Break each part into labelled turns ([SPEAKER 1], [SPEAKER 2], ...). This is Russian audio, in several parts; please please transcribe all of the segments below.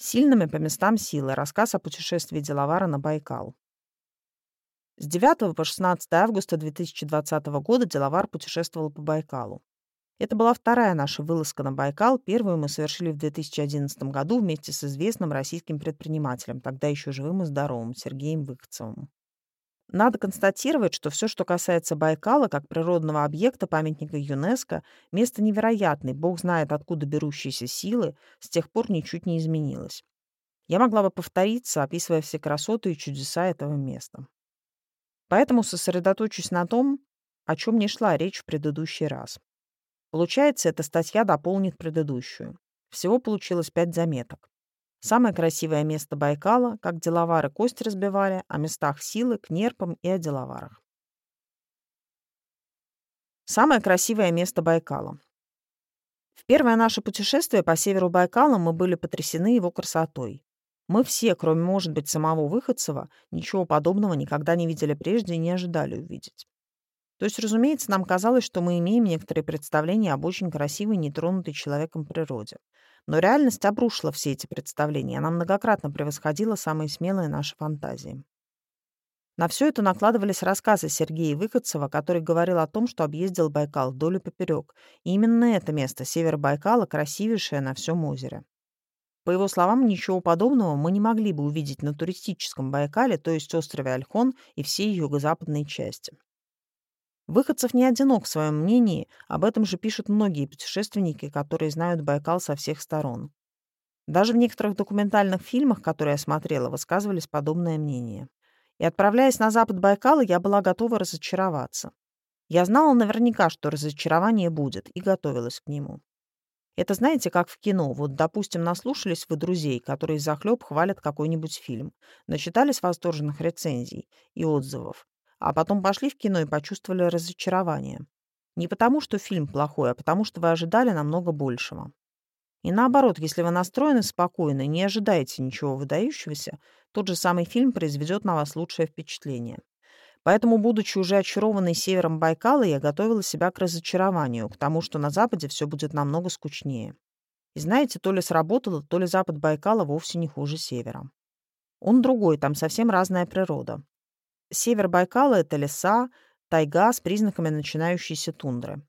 [SPEAKER 1] Сильными по местам силы. Рассказ о путешествии Делавара на Байкал. С 9 по 16 августа 2020 года Делавар путешествовал по Байкалу. Это была вторая наша вылазка на Байкал. Первую мы совершили в 2011 году вместе с известным российским предпринимателем, тогда еще живым и здоровым, Сергеем Выходцевым. Надо констатировать, что все, что касается Байкала, как природного объекта, памятника ЮНЕСКО, место невероятное, бог знает, откуда берущиеся силы, с тех пор ничуть не изменилось. Я могла бы повториться, описывая все красоты и чудеса этого места. Поэтому сосредоточусь на том, о чем не шла речь в предыдущий раз. Получается, эта статья дополнит предыдущую. Всего получилось пять заметок. Самое красивое место Байкала, как деловары кость разбивали, о местах силы, к нерпам и о деловарах. Самое красивое место Байкала. В первое наше путешествие по северу Байкала мы были потрясены его красотой. Мы все, кроме, может быть, самого Выходцева, ничего подобного никогда не видели прежде и не ожидали увидеть. То есть, разумеется, нам казалось, что мы имеем некоторые представления об очень красивой, нетронутой человеком природе. Но реальность обрушила все эти представления, она многократно превосходила самые смелые наши фантазии. На все это накладывались рассказы Сергея Выходцева, который говорил о том, что объездил Байкал вдоль поперек. И именно это место, север Байкала, красивейшее на всем озере. По его словам, ничего подобного мы не могли бы увидеть на туристическом Байкале, то есть острове Альхон и всей юго-западной части. Выходцев не одинок в своем мнении, об этом же пишут многие путешественники, которые знают Байкал со всех сторон. Даже в некоторых документальных фильмах, которые я смотрела, высказывались подобное мнение. И отправляясь на запад Байкала, я была готова разочароваться. Я знала наверняка, что разочарование будет, и готовилась к нему. Это знаете, как в кино. Вот, допустим, наслушались вы друзей, которые захлеб хвалят какой-нибудь фильм, начитались восторженных рецензий и отзывов, а потом пошли в кино и почувствовали разочарование. Не потому, что фильм плохой, а потому, что вы ожидали намного большего. И наоборот, если вы настроены спокойно и не ожидаете ничего выдающегося, тот же самый фильм произведет на вас лучшее впечатление. Поэтому, будучи уже очарованной севером Байкала, я готовила себя к разочарованию, к тому, что на Западе все будет намного скучнее. И знаете, то ли сработало, то ли Запад Байкала вовсе не хуже севера. Он другой, там совсем разная природа. Север Байкала — это леса, тайга с признаками начинающейся тундры.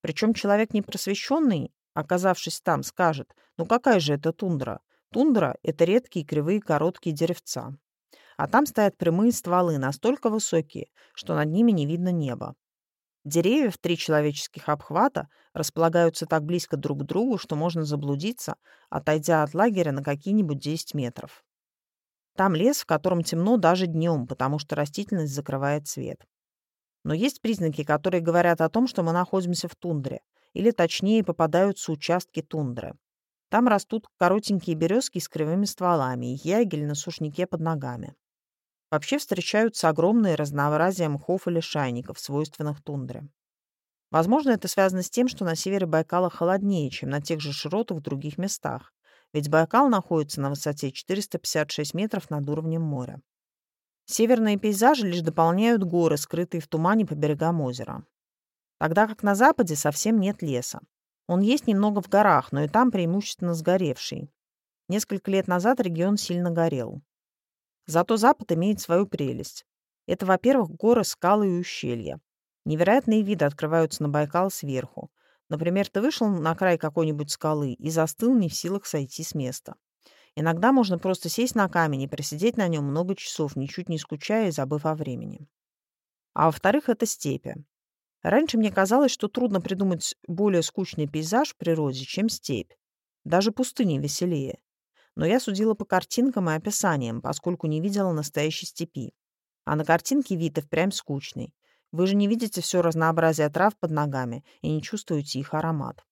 [SPEAKER 1] Причем человек непросвещенный, оказавшись там, скажет, ну какая же это тундра? Тундра — это редкие кривые короткие деревца. А там стоят прямые стволы, настолько высокие, что над ними не видно неба. Деревья в три человеческих обхвата располагаются так близко друг к другу, что можно заблудиться, отойдя от лагеря на какие-нибудь 10 метров. Там лес, в котором темно даже днем, потому что растительность закрывает свет. Но есть признаки, которые говорят о том, что мы находимся в тундре, или точнее попадаются участки тундры. Там растут коротенькие березки с кривыми стволами и ягель на сушнике под ногами. Вообще встречаются огромные разнообразия мхов и лишайников, свойственных тундре. Возможно, это связано с тем, что на севере Байкала холоднее, чем на тех же широтах в других местах, ведь Байкал находится на высоте 456 метров над уровнем моря. Северные пейзажи лишь дополняют горы, скрытые в тумане по берегам озера. Тогда как на западе совсем нет леса. Он есть немного в горах, но и там преимущественно сгоревший. Несколько лет назад регион сильно горел. Зато запад имеет свою прелесть. Это, во-первых, горы, скалы и ущелья. Невероятные виды открываются на Байкал сверху. Например, ты вышел на край какой-нибудь скалы и застыл не в силах сойти с места. Иногда можно просто сесть на камень и просидеть на нем много часов, ничуть не скучая и забыв о времени. А во-вторых, это степи. Раньше мне казалось, что трудно придумать более скучный пейзаж в природе, чем степь. Даже пустыня веселее. Но я судила по картинкам и описаниям, поскольку не видела настоящей степи. А на картинке вид и впрямь скучный. Вы же не видите все разнообразие трав под ногами и не чувствуете их аромат.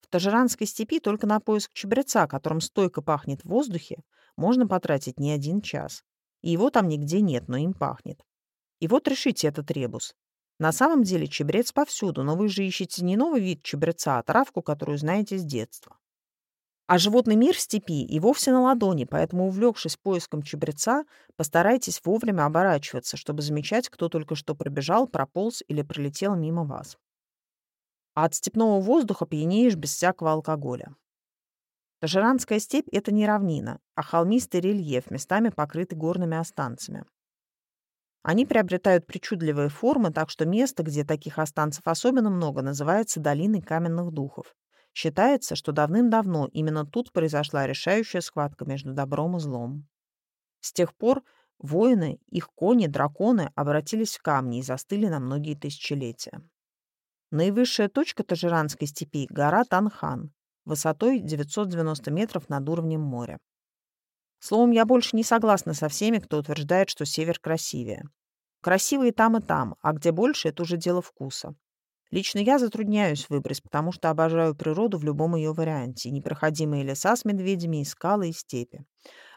[SPEAKER 1] В Тажиранской степи только на поиск чабреца, которым стойко пахнет в воздухе, можно потратить не один час. И его там нигде нет, но им пахнет. И вот решите этот ребус. На самом деле чебрец повсюду, но вы же ищете не новый вид чебреца, а травку, которую знаете с детства. А животный мир в степи и вовсе на ладони, поэтому, увлекшись поиском чебреца, постарайтесь вовремя оборачиваться, чтобы замечать, кто только что пробежал, прополз или пролетел мимо вас. А от степного воздуха пьянеешь без всякого алкоголя. Тажиранская степь — это не равнина, а холмистый рельеф, местами покрытый горными останцами. Они приобретают причудливые формы, так что место, где таких останцев особенно много, называется долиной каменных духов. Считается, что давным-давно именно тут произошла решающая схватка между добром и злом. С тех пор воины, их кони, драконы обратились в камни и застыли на многие тысячелетия. Наивысшая точка Тажиранской степи — гора Танхан, высотой 990 метров над уровнем моря. Словом, я больше не согласна со всеми, кто утверждает, что север красивее. Красивые там и там, а где больше, это уже дело вкуса. Лично я затрудняюсь выбрать, потому что обожаю природу в любом ее варианте. Непроходимые леса с медведями, и скалы, и степи.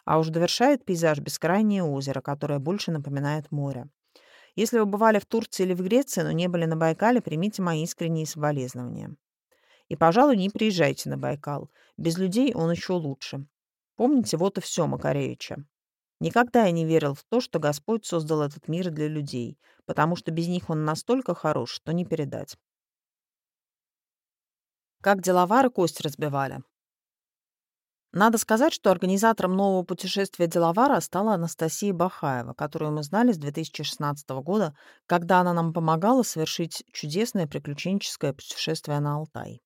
[SPEAKER 1] А уж довершает пейзаж бескрайнее озеро, которое больше напоминает море. Если вы бывали в Турции или в Греции, но не были на Байкале, примите мои искренние соболезнования. И, пожалуй, не приезжайте на Байкал. Без людей он еще лучше. Помните, вот и все Макаревича. Никогда я не верил в то, что Господь создал этот мир для людей, потому что без них он настолько хорош, что не передать. Как деловары кость разбивали. Надо сказать, что организатором нового путешествия деловара стала Анастасия Бахаева, которую мы знали с 2016 года, когда она нам помогала совершить чудесное приключенческое путешествие на Алтай.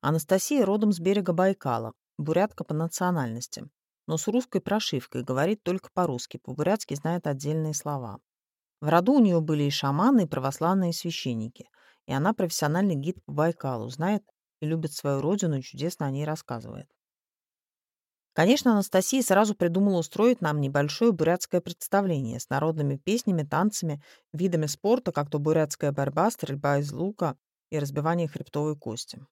[SPEAKER 1] Анастасия родом с берега Байкала, бурятка по национальности, но с русской прошивкой, говорит только по-русски, по-бурятски знает отдельные слова. В роду у нее были и шаманы, и православные священники, и она профессиональный гид по Байкалу, знает и любит свою родину чудесно о ней рассказывает. Конечно, Анастасия сразу придумала устроить нам небольшое бурятское представление с народными песнями, танцами, видами спорта, как то бурятская борьба, стрельба из лука и разбивание хребтовой кости.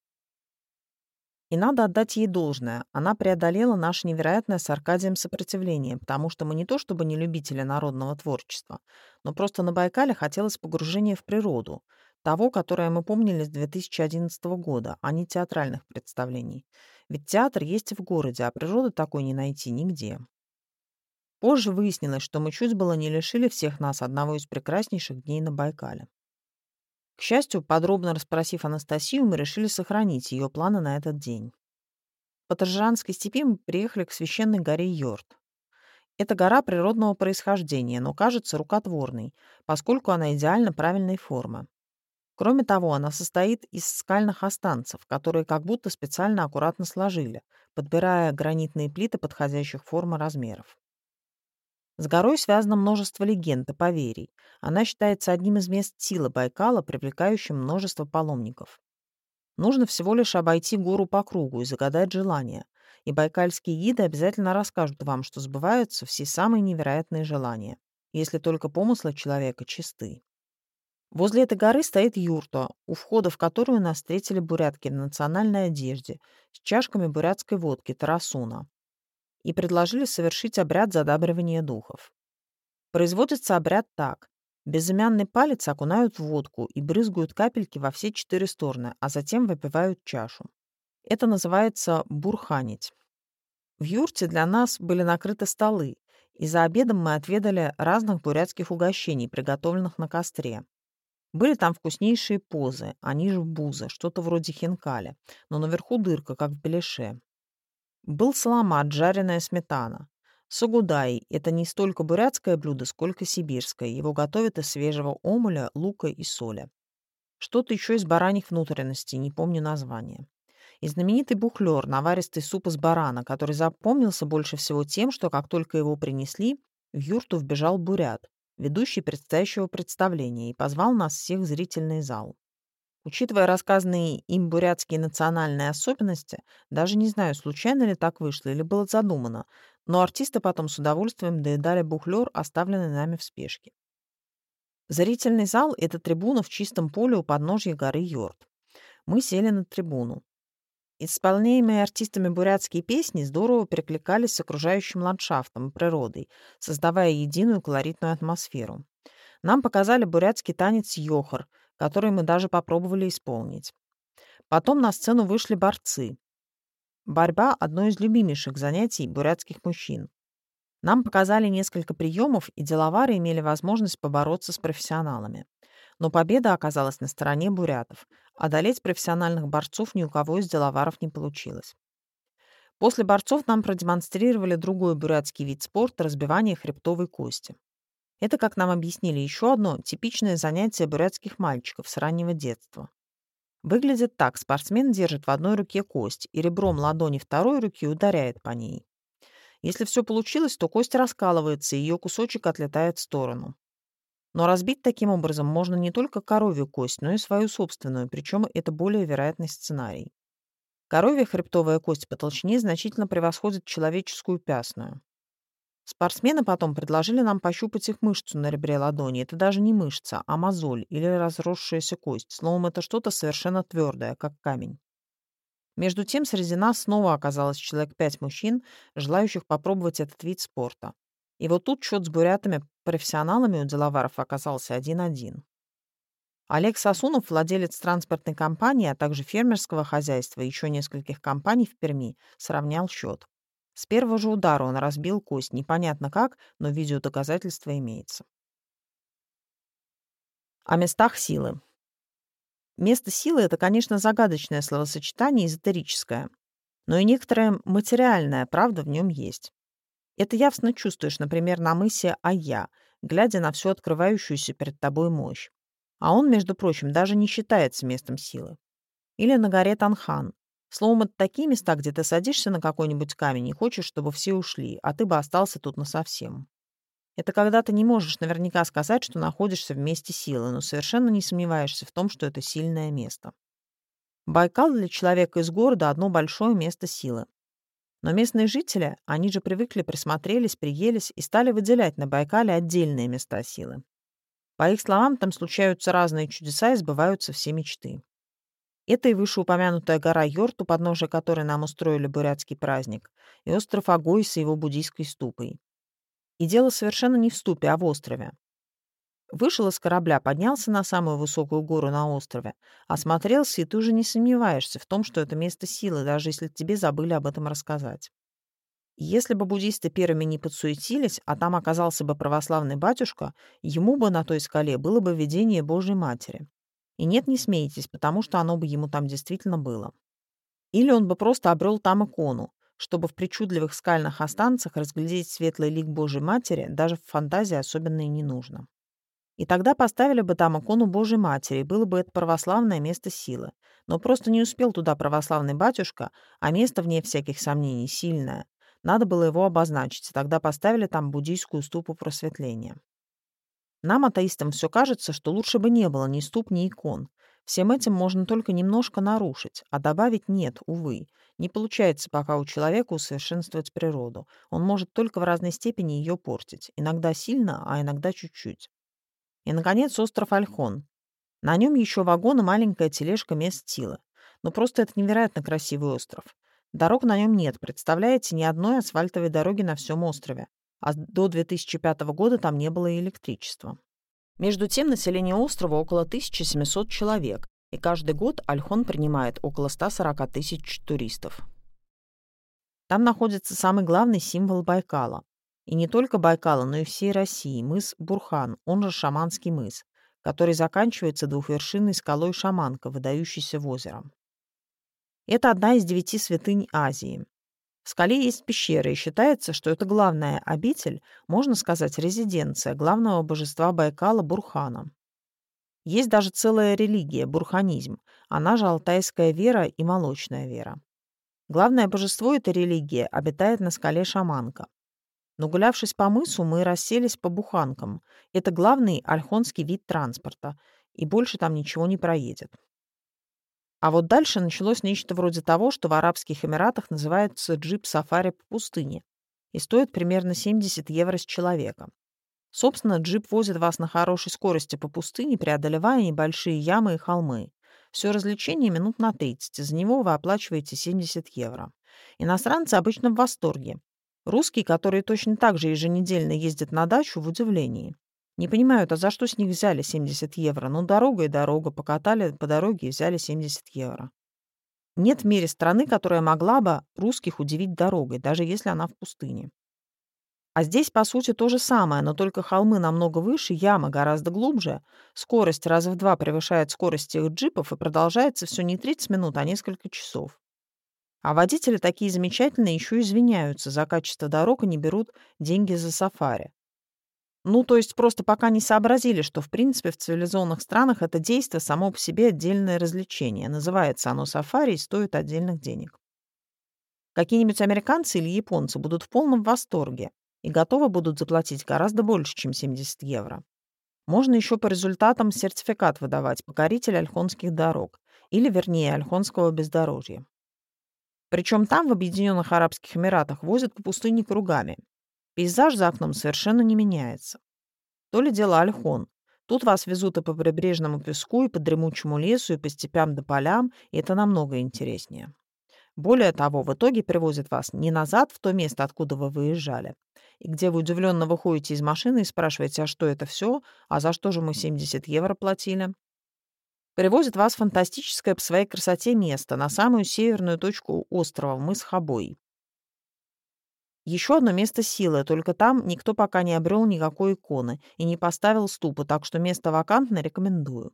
[SPEAKER 1] И надо отдать ей должное. Она преодолела наше невероятное с Аркадием сопротивление, потому что мы не то чтобы не любители народного творчества, но просто на Байкале хотелось погружения в природу, того, которое мы помнили с 2011 года, а не театральных представлений. Ведь театр есть в городе, а природы такой не найти нигде. Позже выяснилось, что мы чуть было не лишили всех нас одного из прекраснейших дней на Байкале. К счастью, подробно расспросив Анастасию, мы решили сохранить ее планы на этот день. По Тажиранской степи мы приехали к священной горе Йорт. Это гора природного происхождения, но кажется рукотворной, поскольку она идеально правильной формы. Кроме того, она состоит из скальных останцев, которые как будто специально аккуратно сложили, подбирая гранитные плиты подходящих форм и размеров. С горой связано множество легенд и поверий. Она считается одним из мест силы Байкала, привлекающим множество паломников. Нужно всего лишь обойти гору по кругу и загадать желание. И байкальские гиды обязательно расскажут вам, что сбываются все самые невероятные желания, если только помыслы человека чисты. Возле этой горы стоит юрта, у входа в которую нас встретили бурятки в национальной одежде с чашками бурятской водки тарасуна и предложили совершить обряд задабривания духов. Производится обряд так. Безымянный палец окунают в водку и брызгают капельки во все четыре стороны, а затем выпивают чашу. Это называется бурханить. В юрте для нас были накрыты столы, и за обедом мы отведали разных бурятских угощений, приготовленных на костре. Были там вкуснейшие позы, они же бузы, что-то вроде хинкали, но наверху дырка, как в беляше. Был саламат, жареная сметана. Сугудай – это не столько бурятское блюдо, сколько сибирское. Его готовят из свежего омуля, лука и соли. Что-то еще из бараньих внутренностей, не помню название. И знаменитый бухлер, наваристый суп из барана, который запомнился больше всего тем, что как только его принесли, в юрту вбежал бурят, ведущий предстоящего представления, и позвал нас всех в зрительный зал. Учитывая рассказанные им бурятские национальные особенности, даже не знаю, случайно ли так вышло или было задумано, но артисты потом с удовольствием доедали бухлёр, оставленный нами в спешке. Зрительный зал — это трибуна в чистом поле у подножья горы Йорт. Мы сели на трибуну. Исполняемые артистами бурятские песни здорово перекликались с окружающим ландшафтом и природой, создавая единую колоритную атмосферу. Нам показали бурятский танец йохар — который мы даже попробовали исполнить. Потом на сцену вышли борцы. Борьба – одно из любимейших занятий бурятских мужчин. Нам показали несколько приемов, и деловары имели возможность побороться с профессионалами. Но победа оказалась на стороне бурятов. Одолеть профессиональных борцов ни у кого из деловаров не получилось. После борцов нам продемонстрировали другой бурятский вид спорта – разбивание хребтовой кости. Это, как нам объяснили, еще одно типичное занятие бурятских мальчиков с раннего детства. Выглядит так. Спортсмен держит в одной руке кость и ребром ладони второй руки ударяет по ней. Если все получилось, то кость раскалывается, и ее кусочек отлетает в сторону. Но разбить таким образом можно не только коровью кость, но и свою собственную, причем это более вероятный сценарий. Коровья хребтовая кость по толщине значительно превосходит человеческую пясную. Спортсмены потом предложили нам пощупать их мышцу на ребре ладони. Это даже не мышца, а мозоль или разросшаяся кость. Словом, это что-то совершенно твердое, как камень. Между тем, среди нас снова оказалось человек пять мужчин, желающих попробовать этот вид спорта. И вот тут счет с бурятами-профессионалами у деловаров оказался один-один. Олег Сосунов, владелец транспортной компании, а также фермерского хозяйства и еще нескольких компаний в Перми, сравнял счет. С первого же удара он разбил кость, непонятно как, но видеодоказательство имеется. О местах силы. Место силы — это, конечно, загадочное словосочетание, эзотерическое, но и некоторая материальная правда в нем есть. Это явственно чувствуешь, например, на мысе Ая, глядя на всю открывающуюся перед тобой мощь. А он, между прочим, даже не считается местом силы. Или на горе Танхан. Словом, это такие места, где ты садишься на какой-нибудь камень и хочешь, чтобы все ушли, а ты бы остался тут насовсем. Это когда ты не можешь наверняка сказать, что находишься в месте силы, но совершенно не сомневаешься в том, что это сильное место. Байкал для человека из города — одно большое место силы. Но местные жители, они же привыкли, присмотрелись, приелись и стали выделять на Байкале отдельные места силы. По их словам, там случаются разные чудеса и сбываются все мечты. Это и вышеупомянутая гора Йорт, у которой нам устроили бурятский праздник, и остров Агой с его буддийской ступой. И дело совершенно не в ступе, а в острове. Вышел из корабля, поднялся на самую высокую гору на острове, осмотрелся, и ты уже не сомневаешься в том, что это место силы, даже если тебе забыли об этом рассказать. если бы буддисты первыми не подсуетились, а там оказался бы православный батюшка, ему бы на той скале было бы видение Божьей Матери. И нет, не смейтесь, потому что оно бы ему там действительно было. Или он бы просто обрел там икону, чтобы в причудливых скальных останцах разглядеть светлый лик Божьей Матери даже в фантазии особенно и не нужно. И тогда поставили бы там икону Божьей Матери, было бы это православное место силы. Но просто не успел туда православный батюшка, а место, вне всяких сомнений, сильное. Надо было его обозначить, и тогда поставили там буддийскую ступу просветления. Нам, атеистам, все кажется, что лучше бы не было ни ступ, ни икон. Всем этим можно только немножко нарушить, а добавить нет, увы. Не получается пока у человека усовершенствовать природу. Он может только в разной степени ее портить. Иногда сильно, а иногда чуть-чуть. И, наконец, остров Альхон. На нем еще вагон и маленькая тележка мест силы. Но просто это невероятно красивый остров. Дорог на нем нет, представляете, ни одной асфальтовой дороги на всем острове. А до 2005 года там не было электричества. Между тем, население острова около 1700 человек, и каждый год Альхон принимает около 140 тысяч туристов. Там находится самый главный символ Байкала. И не только Байкала, но и всей России, мыс Бурхан, он же Шаманский мыс, который заканчивается двухвершинной скалой Шаманка, выдающейся в озеро. Это одна из девяти святынь Азии. В скале есть пещера, и считается, что это главная обитель, можно сказать, резиденция главного божества Байкала Бурхана. Есть даже целая религия – бурханизм, она же алтайская вера и молочная вера. Главное божество этой религии обитает на скале Шаманка. Но гулявшись по мысу, мы расселись по буханкам. Это главный альхонский вид транспорта, и больше там ничего не проедет. А вот дальше началось нечто вроде того, что в Арабских Эмиратах называется джип-сафари по пустыне и стоит примерно 70 евро с человека. Собственно, джип возит вас на хорошей скорости по пустыне, преодолевая небольшие ямы и холмы. Все развлечение минут на 30, за него вы оплачиваете 70 евро. Иностранцы обычно в восторге. Русские, которые точно так же еженедельно ездят на дачу, в удивлении. Не понимают, а за что с них взяли 70 евро? Ну, дорога и дорога. Покатали по дороге и взяли 70 евро. Нет в мире страны, которая могла бы русских удивить дорогой, даже если она в пустыне. А здесь, по сути, то же самое, но только холмы намного выше, яма гораздо глубже, скорость раза в два превышает скорость их джипов и продолжается все не 30 минут, а несколько часов. А водители такие замечательные еще извиняются за качество дорог и не берут деньги за сафари. Ну, то есть просто пока не сообразили, что, в принципе, в цивилизованных странах это действие само по себе отдельное развлечение. Называется оно сафари и стоит отдельных денег. Какие-нибудь американцы или японцы будут в полном восторге и готовы будут заплатить гораздо больше, чем 70 евро. Можно еще по результатам сертификат выдавать покоритель альхонских дорог, или, вернее, альхонского бездорожья. Причем там, в Объединенных Арабских Эмиратах, возят по пустыне кругами. Пейзаж за окном совершенно не меняется. То ли дело Альхон. Тут вас везут и по прибрежному песку, и по дремучему лесу, и по степям до полям, и это намного интереснее. Более того, в итоге привозят вас не назад в то место, откуда вы выезжали, и где вы удивленно выходите из машины и спрашиваете, а что это все, а за что же мы 70 евро платили, Привозят вас фантастическое по своей красоте место, на самую северную точку острова, мыс Хабой. Еще одно место силы, только там никто пока не обрел никакой иконы и не поставил ступы, так что место вакантно рекомендую.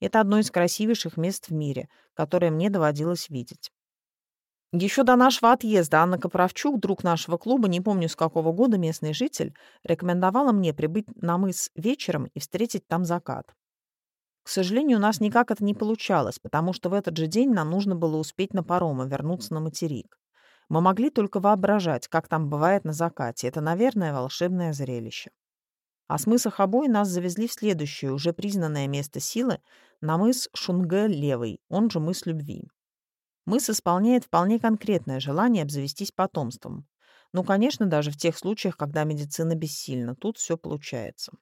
[SPEAKER 1] Это одно из красивейших мест в мире, которое мне доводилось видеть. Еще до нашего отъезда Анна Копровчук, друг нашего клуба, не помню с какого года местный житель, рекомендовала мне прибыть на мыс вечером и встретить там закат. К сожалению, у нас никак это не получалось, потому что в этот же день нам нужно было успеть на паром и вернуться на материк. Мы могли только воображать, как там бывает на закате. Это, наверное, волшебное зрелище. А с мыса Хабой нас завезли в следующее, уже признанное место силы, на мыс Шунге-Левый, он же мыс Любви. Мыс исполняет вполне конкретное желание обзавестись потомством. Ну, конечно, даже в тех случаях, когда медицина бессильна. Тут все получается.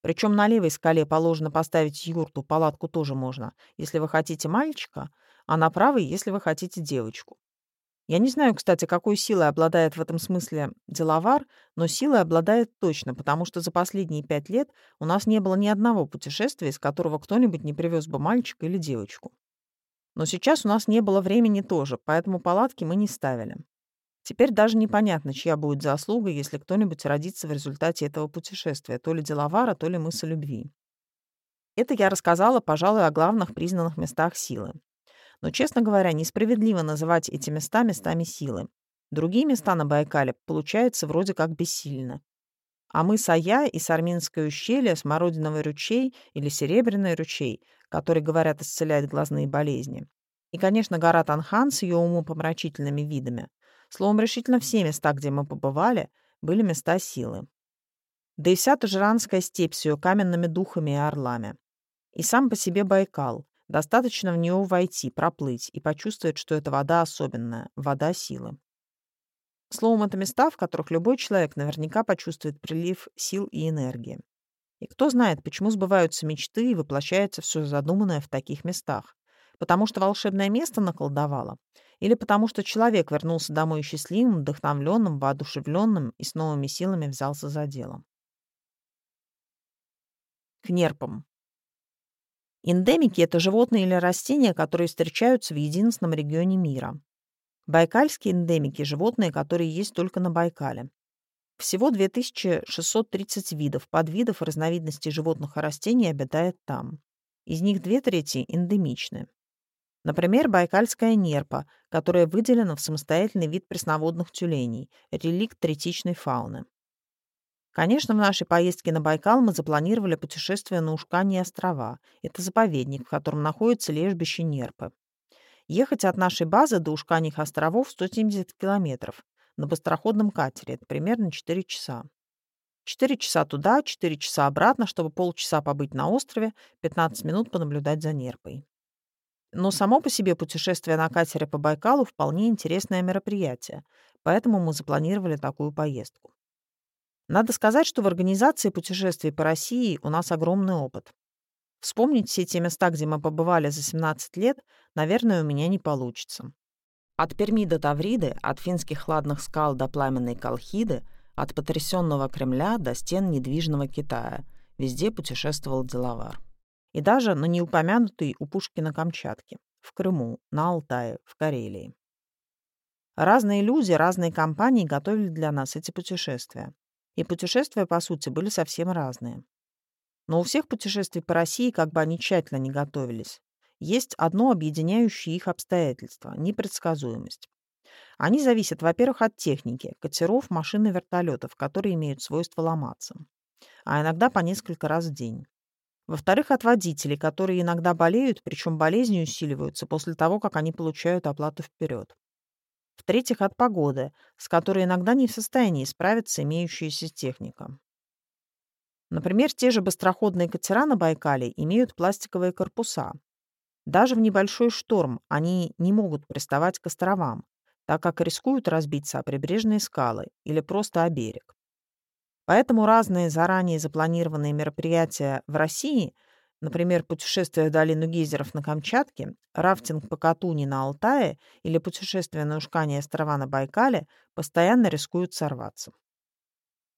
[SPEAKER 1] Причем на левой скале положено поставить юрту, палатку тоже можно, если вы хотите мальчика, а на правой, если вы хотите девочку. Я не знаю, кстати, какой силой обладает в этом смысле деловар, но силой обладает точно, потому что за последние пять лет у нас не было ни одного путешествия, из которого кто-нибудь не привез бы мальчика или девочку. Но сейчас у нас не было времени тоже, поэтому палатки мы не ставили. Теперь даже непонятно, чья будет заслуга, если кто-нибудь родится в результате этого путешествия, то ли деловара, то ли мыса любви. Это я рассказала, пожалуй, о главных признанных местах силы. Но, честно говоря, несправедливо называть эти места местами силы. Другие места на Байкале получаются вроде как бессильны. А мы Ая и Сарминское ущелье, Смородиновый ручей или Серебряный ручей, который, говорят, исцеляет глазные болезни. И, конечно, гора Танхан с ее умопомрачительными видами – Словом, решительно все места, где мы побывали, были места силы. Да и вся Тажиранская степь с ее каменными духами и орлами. И сам по себе Байкал. Достаточно в него войти, проплыть и почувствовать, что это вода особенная, вода силы. Словом, это места, в которых любой человек наверняка почувствует прилив сил и энергии. И кто знает, почему сбываются мечты и воплощается все задуманное в таких местах. Потому что волшебное место наколдовало? Или потому что человек вернулся домой счастливым, вдохновленным, воодушевленным и с новыми силами взялся за дело? К нерпам. Эндемики — это животные или растения, которые встречаются в единственном регионе мира. Байкальские эндемики — животные, которые есть только на Байкале. Всего 2630 видов, подвидов и разновидностей животных и растений обитает там. Из них две трети эндемичны. Например, байкальская нерпа, которая выделена в самостоятельный вид пресноводных тюленей, реликт третичной фауны. Конечно, в нашей поездке на Байкал мы запланировали путешествие на Ушкани острова. Это заповедник, в котором находится лежбище нерпы. Ехать от нашей базы до Ушканих островов 170 километров. На быстроходном катере. Это примерно 4 часа. 4 часа туда, 4 часа обратно, чтобы полчаса побыть на острове, 15 минут понаблюдать за нерпой. Но само по себе путешествие на катере по Байкалу вполне интересное мероприятие, поэтому мы запланировали такую поездку. Надо сказать, что в организации путешествий по России у нас огромный опыт. Вспомнить все те места, где мы побывали за 17 лет, наверное, у меня не получится. От Перми до Тавриды, от финских хладных скал до пламенной Колхиды, от потрясенного Кремля до стен недвижного Китая. Везде путешествовал деловар и даже на неупомянутый у Пушкина Камчатке, в Крыму, на Алтае, в Карелии. Разные люди, разные компании готовили для нас эти путешествия. И путешествия, по сути, были совсем разные. Но у всех путешествий по России как бы они тщательно не готовились. есть одно объединяющее их обстоятельство – непредсказуемость. Они зависят, во-первых, от техники – катеров, машин и вертолетов, которые имеют свойство ломаться, а иногда по несколько раз в день. Во-вторых, от водителей, которые иногда болеют, причем болезни усиливаются после того, как они получают оплату вперед. В-третьих, от погоды, с которой иногда не в состоянии справиться имеющаяся техника. Например, те же быстроходные катера на Байкале имеют пластиковые корпуса. Даже в небольшой шторм они не могут приставать к островам, так как рискуют разбиться о прибрежные скалы или просто о берег. Поэтому разные заранее запланированные мероприятия в России, например, путешествие в долину гейзеров на Камчатке, рафтинг по Катуни на Алтае или путешествие на Ушкане острова на Байкале, постоянно рискуют сорваться.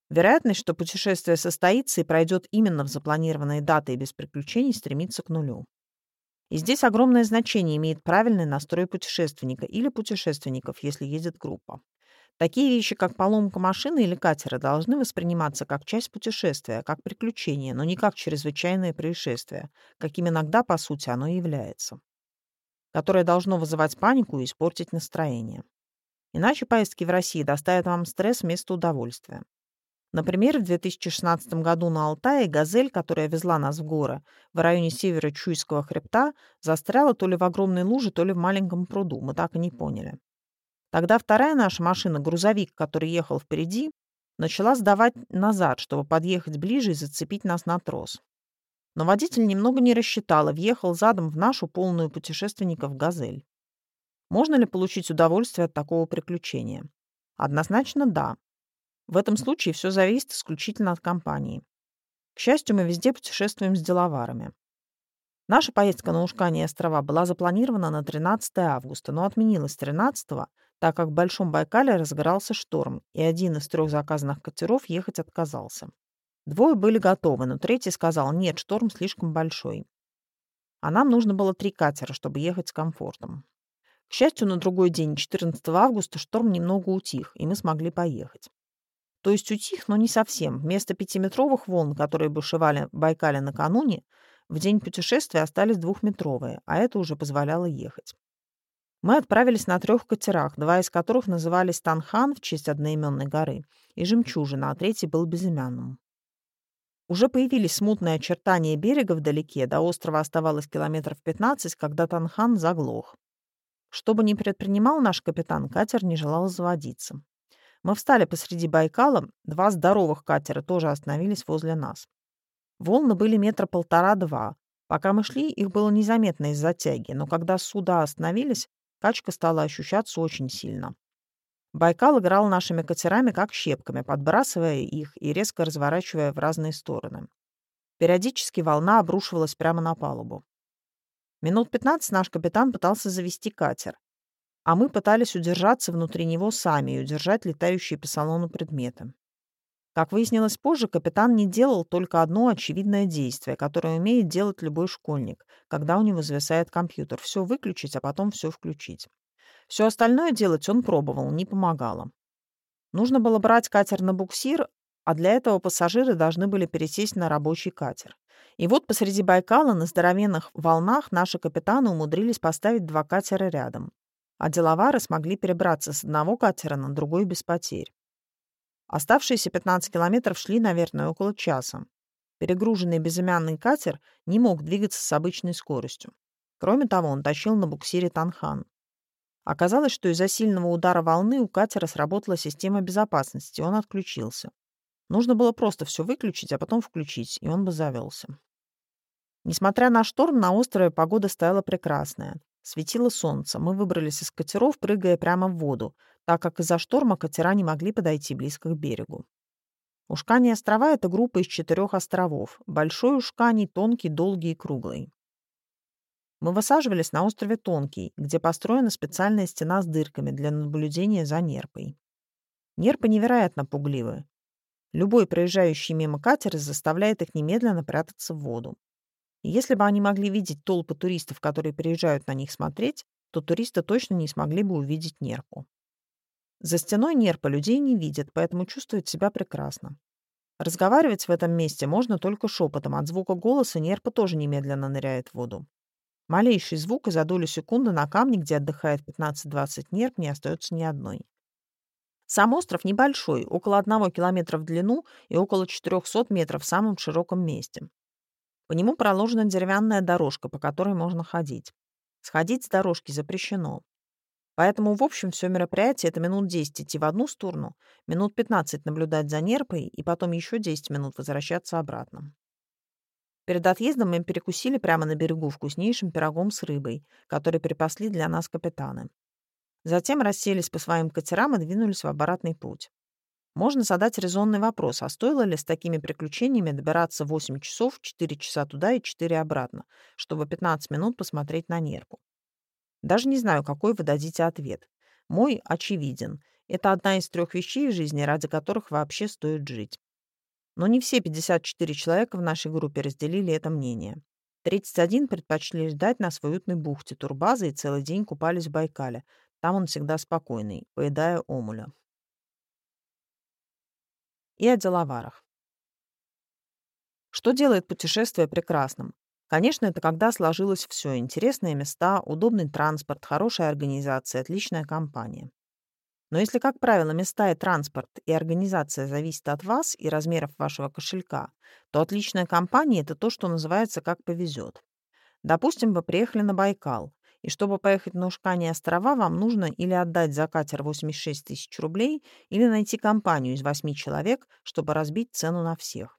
[SPEAKER 1] Вероятность, что путешествие состоится и пройдет именно в запланированные даты и без приключений, стремится к нулю. И здесь огромное значение имеет правильный настрой путешественника или путешественников, если едет группа. Такие вещи, как поломка машины или катера, должны восприниматься как часть путешествия, как приключение, но не как чрезвычайное происшествие, каким иногда, по сути, оно является, которое должно вызывать панику и испортить настроение. Иначе поездки в России доставят вам стресс вместо удовольствия. Например, в 2016 году на Алтае «Газель», которая везла нас в горы, в районе севера Чуйского хребта, застряла то ли в огромной луже, то ли в маленьком пруду. Мы так и не поняли. Тогда вторая наша машина, грузовик, который ехал впереди, начала сдавать назад, чтобы подъехать ближе и зацепить нас на трос. Но водитель немного не рассчитал и въехал задом в нашу полную путешественников «Газель». Можно ли получить удовольствие от такого приключения? Однозначно да. В этом случае все зависит исключительно от компании. К счастью, мы везде путешествуем с деловарами. Наша поездка на Ушкане острова была запланирована на 13 августа, но отменилась 13 так как в Большом Байкале разгорался шторм, и один из трех заказанных катеров ехать отказался. Двое были готовы, но третий сказал, нет, шторм слишком большой. А нам нужно было три катера, чтобы ехать с комфортом. К счастью, на другой день, 14 августа, шторм немного утих, и мы смогли поехать. То есть утих, но не совсем. Вместо пятиметровых волн, которые бушевали в Байкале накануне, в день путешествия остались двухметровые, а это уже позволяло ехать. Мы отправились на трех катерах, два из которых назывались Танхан в честь одноименной горы и Жемчужина, а третий был безымянным. Уже появились смутные очертания берега вдалеке, до острова оставалось километров 15, когда Танхан заглох. Что бы ни предпринимал наш капитан, катер не желал заводиться. Мы встали посреди Байкала, два здоровых катера тоже остановились возле нас. Волны были метра полтора-два. Пока мы шли, их было незаметно из-за тяги, но когда суда остановились, Качка стала ощущаться очень сильно. Байкал играл нашими катерами как щепками, подбрасывая их и резко разворачивая в разные стороны. Периодически волна обрушивалась прямо на палубу. Минут 15 наш капитан пытался завести катер, а мы пытались удержаться внутри него сами и удержать летающие по салону предметы. Как выяснилось позже, капитан не делал только одно очевидное действие, которое умеет делать любой школьник, когда у него зависает компьютер. Все выключить, а потом все включить. Все остальное делать он пробовал, не помогало. Нужно было брать катер на буксир, а для этого пассажиры должны были пересесть на рабочий катер. И вот посреди Байкала на здоровенных волнах наши капитаны умудрились поставить два катера рядом, а деловары смогли перебраться с одного катера на другой без потерь. Оставшиеся 15 километров шли, наверное, около часа. Перегруженный безымянный катер не мог двигаться с обычной скоростью. Кроме того, он тащил на буксире Танхан. Оказалось, что из-за сильного удара волны у катера сработала система безопасности, и он отключился. Нужно было просто все выключить, а потом включить, и он бы завелся. Несмотря на шторм, на острове погода стояла прекрасная. Светило солнце. Мы выбрались из катеров, прыгая прямо в воду, так как из-за шторма катера не могли подойти близко к берегу. Ушкани острова — это группа из четырех островов. Большой Ушкани, тонкий, долгий и круглый. Мы высаживались на острове Тонкий, где построена специальная стена с дырками для наблюдения за нерпой. Нерпы невероятно пугливы. Любой проезжающий мимо катер заставляет их немедленно прятаться в воду. И если бы они могли видеть толпы туристов, которые приезжают на них смотреть, то туристы точно не смогли бы увидеть нерпу. За стеной нерпа людей не видят, поэтому чувствуют себя прекрасно. Разговаривать в этом месте можно только шепотом. От звука голоса нерпа тоже немедленно ныряет в воду. Малейший звук, и за долю секунды на камне, где отдыхает 15-20 нерв, не остается ни одной. Сам остров небольшой, около одного километра в длину и около 400 метров в самом широком месте. По нему проложена деревянная дорожка, по которой можно ходить. Сходить с дорожки запрещено. Поэтому, в общем, все мероприятие — это минут 10 идти в одну сторону, минут 15 наблюдать за нерпой и потом еще 10 минут возвращаться обратно. Перед отъездом мы перекусили прямо на берегу вкуснейшим пирогом с рыбой, который припасли для нас капитаны. Затем расселись по своим катерам и двинулись в обратный путь. Можно задать резонный вопрос, а стоило ли с такими приключениями добираться 8 часов, 4 часа туда и 4 обратно, чтобы 15 минут посмотреть на нерку? Даже не знаю, какой вы дадите ответ. Мой очевиден. Это одна из трех вещей в жизни, ради которых вообще стоит жить. Но не все 54 человека в нашей группе разделили это мнение. 31 предпочли ждать на своей уютной бухте турбазы и целый день купались в Байкале. Там он всегда спокойный, поедая омуля. И о деловарах. Что делает путешествие прекрасным? Конечно, это когда сложилось все: интересные места, удобный транспорт, хорошая организация, отличная компания. Но если, как правило, места и транспорт и организация зависят от вас и размеров вашего кошелька, то отличная компания — это то, что называется «как повезет». Допустим, вы приехали на Байкал, и чтобы поехать на Ушкане острова, вам нужно или отдать за катер 86 тысяч рублей, или найти компанию из восьми человек, чтобы разбить цену на всех.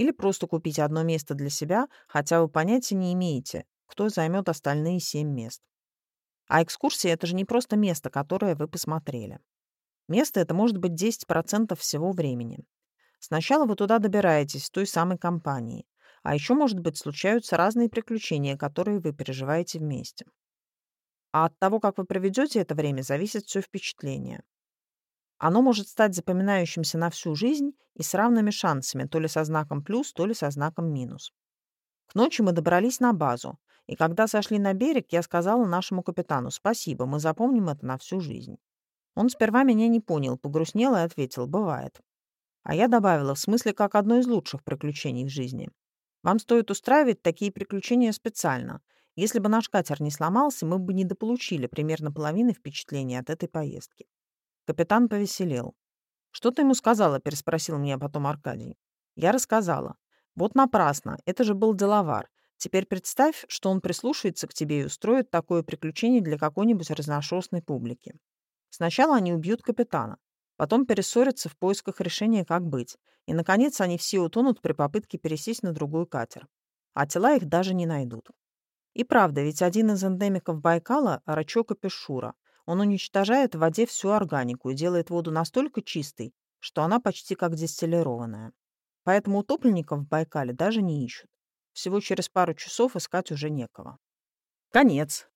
[SPEAKER 1] Или просто купить одно место для себя, хотя вы понятия не имеете, кто займет остальные семь мест. А экскурсия — это же не просто место, которое вы посмотрели. Место — это может быть 10% всего времени. Сначала вы туда добираетесь, с той самой компании. А еще, может быть, случаются разные приключения, которые вы переживаете вместе. А от того, как вы проведете это время, зависит все впечатление. Оно может стать запоминающимся на всю жизнь и с равными шансами, то ли со знаком плюс, то ли со знаком минус. К ночи мы добрались на базу, и когда сошли на берег, я сказала нашему капитану «Спасибо, мы запомним это на всю жизнь». Он сперва меня не понял, погрустнел и ответил «Бывает». А я добавила, в смысле, как одно из лучших приключений в жизни. Вам стоит устраивать такие приключения специально. Если бы наш катер не сломался, мы бы недополучили примерно половины впечатления от этой поездки. Капитан повеселел. «Что ты ему сказала?» — переспросил меня потом Аркадий. Я рассказала. «Вот напрасно. Это же был деловар. Теперь представь, что он прислушается к тебе и устроит такое приключение для какой-нибудь разношерстной публики. Сначала они убьют капитана, потом перессорятся в поисках решения, как быть, и, наконец, они все утонут при попытке пересесть на другой катер. А тела их даже не найдут. И правда, ведь один из эндемиков Байкала — рачок пешура. Он уничтожает в воде всю органику и делает воду настолько чистой, что она почти как дистиллированная. Поэтому утопленников в Байкале даже не ищут. Всего через пару часов искать уже некого. Конец.